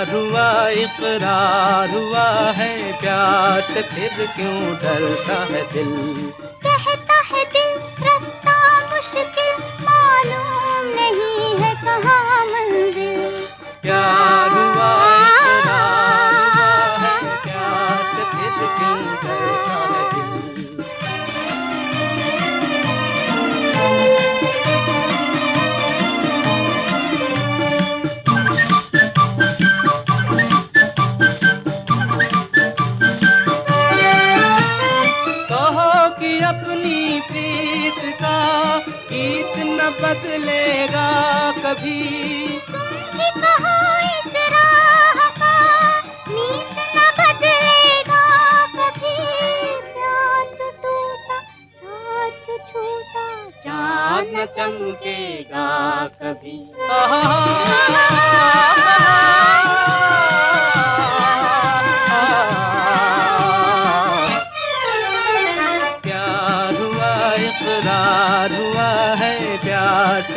प्यार हुआ, इकरार हुआ है प्यार से फिर क्यों डरता है दिल? कहता है दिल, रास्ता मुश्किल, मालूम नहीं है कहाँ न बदलेगा कभी। कहो इस राह का नीत न बदलेगा कभी। आहा, आहा, टूटा साच छूटा चाँद आहा, चमकेगा कभी।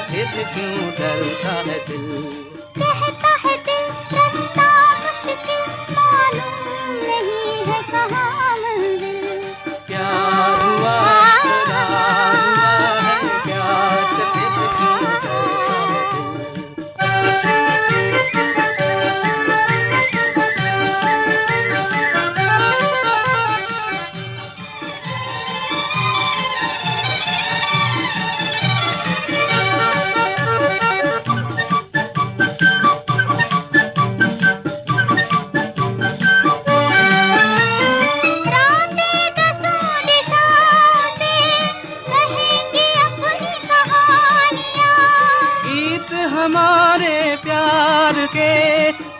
फिर क्यों डरता है दिल?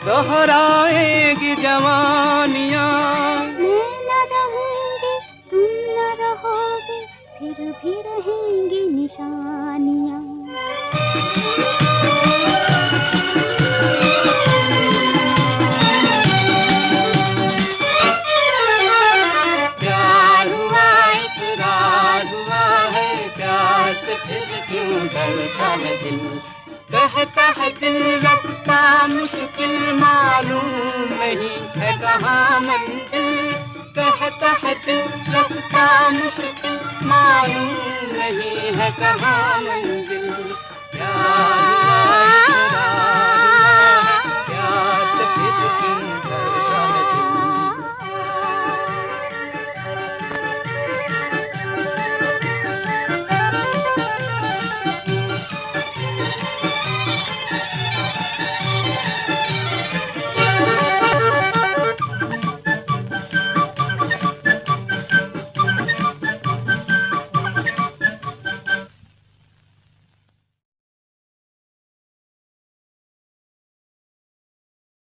दोहराएगी जवानियाँ। मैं न रहूँगी तुम न रहोगे फिर भी रहेंगी निशानियाँ। प्यार हुआ है प्यार से फिर क्यों डरता है दिल? कहता है दिल रास्ता मुश्किल मालूम नहीं है कहाँ मंदिर कहता है दिल रास्ता मुश्किल मालूम नहीं है कहाँ मंजिल।